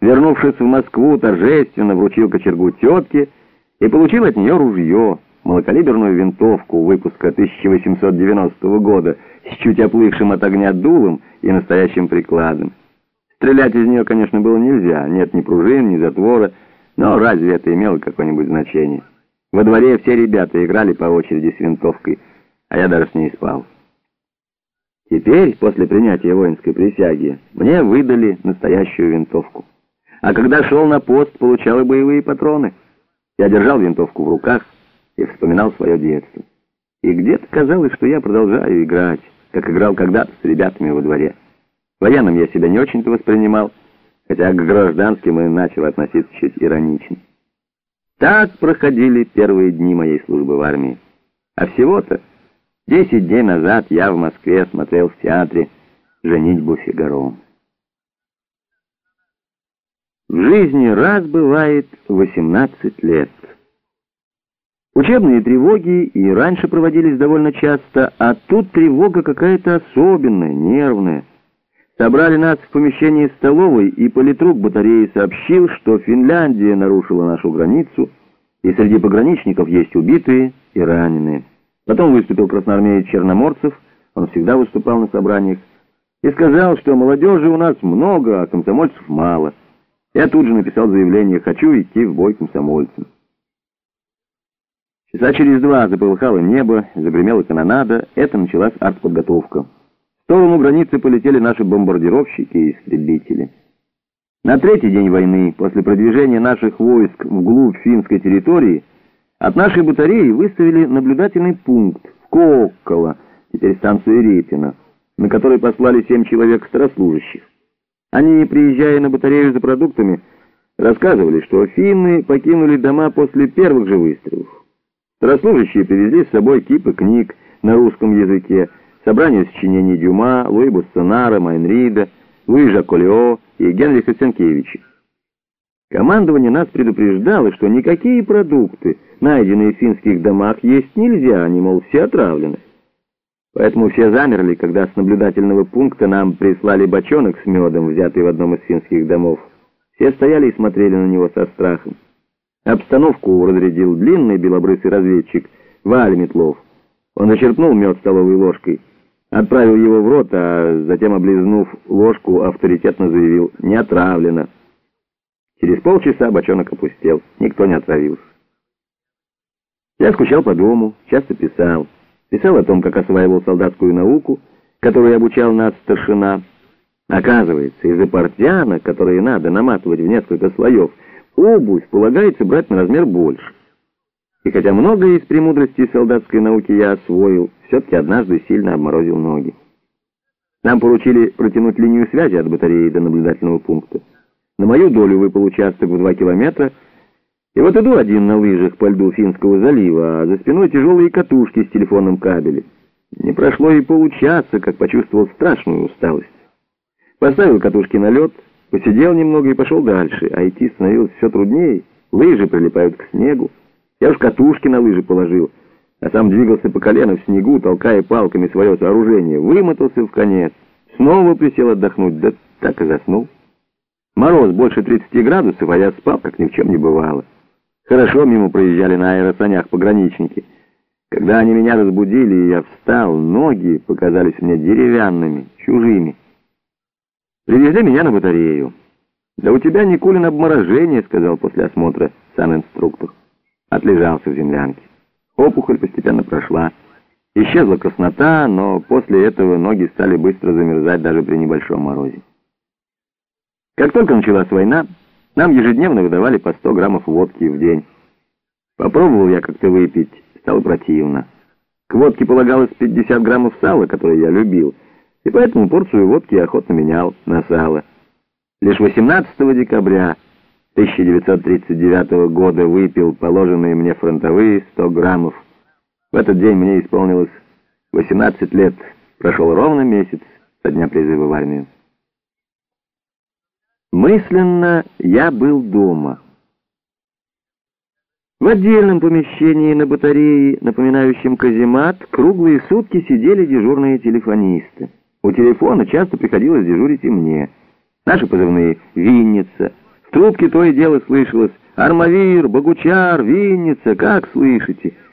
Вернувшись в Москву, торжественно вручил кочергу тетке и получил от нее ружье, малокалиберную винтовку выпуска 1890 года с чуть оплывшим от огня дулом и настоящим прикладом. Стрелять из нее, конечно, было нельзя, нет ни пружин, ни затвора, но разве это имело какое-нибудь значение? Во дворе все ребята играли по очереди с винтовкой, а я даже с ней спал. Теперь, после принятия воинской присяги, мне выдали настоящую винтовку. А когда шел на пост, получал и боевые патроны. Я держал винтовку в руках и вспоминал свое детство. И где-то казалось, что я продолжаю играть, как играл когда-то с ребятами во дворе. Военным я себя не очень-то воспринимал, хотя к гражданским и начал относиться чуть иронично. Так проходили первые дни моей службы в армии. А всего-то десять дней назад я в Москве смотрел в театре «Женитьбу Фигаро». В жизни раз бывает 18 лет. Учебные тревоги и раньше проводились довольно часто, а тут тревога какая-то особенная, нервная. Собрали нас в помещении столовой, и политрук батареи сообщил, что Финляндия нарушила нашу границу, и среди пограничников есть убитые и раненые. Потом выступил красноармеец Черноморцев, он всегда выступал на собраниях, и сказал, что молодежи у нас много, а комсомольцев мало. Я тут же написал заявление «Хочу идти в бой комсомольцем». Часа через два заполыхало небо, загремела канонада, это началась артподготовка. В сторону границы полетели наши бомбардировщики и истребители. На третий день войны, после продвижения наших войск вглубь финской территории, от нашей батареи выставили наблюдательный пункт в Коккола, теперь станция Репина, на который послали семь человек старослужащих. Они, приезжая на батарею за продуктами, рассказывали, что финны покинули дома после первых же выстрелов. Старослужащие привезли с собой кипы книг на русском языке, собрание сочинений Дюма, Луи Буссонара, Майнрида, Луи Жаколео и Генриха Сенкевича. Командование нас предупреждало, что никакие продукты, найденные в финских домах, есть нельзя, они, мол, все отравлены. Поэтому все замерли, когда с наблюдательного пункта нам прислали бочонок с медом, взятый в одном из финских домов. Все стояли и смотрели на него со страхом. Обстановку разрядил длинный белобрысый разведчик Валь Метлов. Он зачерпнул мед столовой ложкой, отправил его в рот, а затем, облизнув ложку, авторитетно заявил «не отравлено». Через полчаса бочонок опустел, никто не отравился. Я скучал по дому, часто писал. Писал о том, как осваивал солдатскую науку, которую обучал нас старшина. Оказывается, из-за портянок, которые надо наматывать в несколько слоев, обувь полагается брать на размер больше. И хотя многое из премудростей солдатской науки я освоил, все-таки однажды сильно обморозил ноги. Нам поручили протянуть линию связи от батареи до наблюдательного пункта. На мою долю выпал участок в два километра, и вот иду один на лыжах по льду Финского залива, а за спиной тяжелые катушки с телефонным кабелем. Не прошло и получаса, как почувствовал страшную усталость. Поставил катушки на лед, посидел немного и пошел дальше, а идти становилось все труднее. Лыжи прилипают к снегу. Я уж катушки на лыжи положил, а сам двигался по колено в снегу, толкая палками свое сооружение. Вымотался в конец. Снова присел отдохнуть, да так и заснул. Мороз больше 30 градусов, а я спал, как ни в чем не бывало. Хорошо мимо проезжали на аэросанях пограничники. Когда они меня разбудили, я встал, ноги показались мне деревянными, чужими. Привезли меня на батарею. «Да у тебя, Никулин, обморожение», — сказал после осмотра санинструктор. Отлежался в землянке. Опухоль постепенно прошла. Исчезла краснота, но после этого ноги стали быстро замерзать даже при небольшом морозе. Как только началась война, нам ежедневно выдавали по 100 граммов водки в день. Попробовал я как-то выпить, стало противно. К водке полагалось 50 граммов сала, которое я любил, и поэтому порцию водки охотно менял на сало. Лишь 18 декабря 1939 года выпил положенные мне фронтовые 100 граммов. В этот день мне исполнилось 18 лет, прошел ровно месяц со дня призыва в армию. Мысленно я был дома. В отдельном помещении на батарее, напоминающем каземат, круглые сутки сидели дежурные телефонисты. У телефона часто приходилось дежурить и мне. Наши позывные «Винница», трубке то и дело слышалось «Армавир, Богучар, Винница, как слышите?»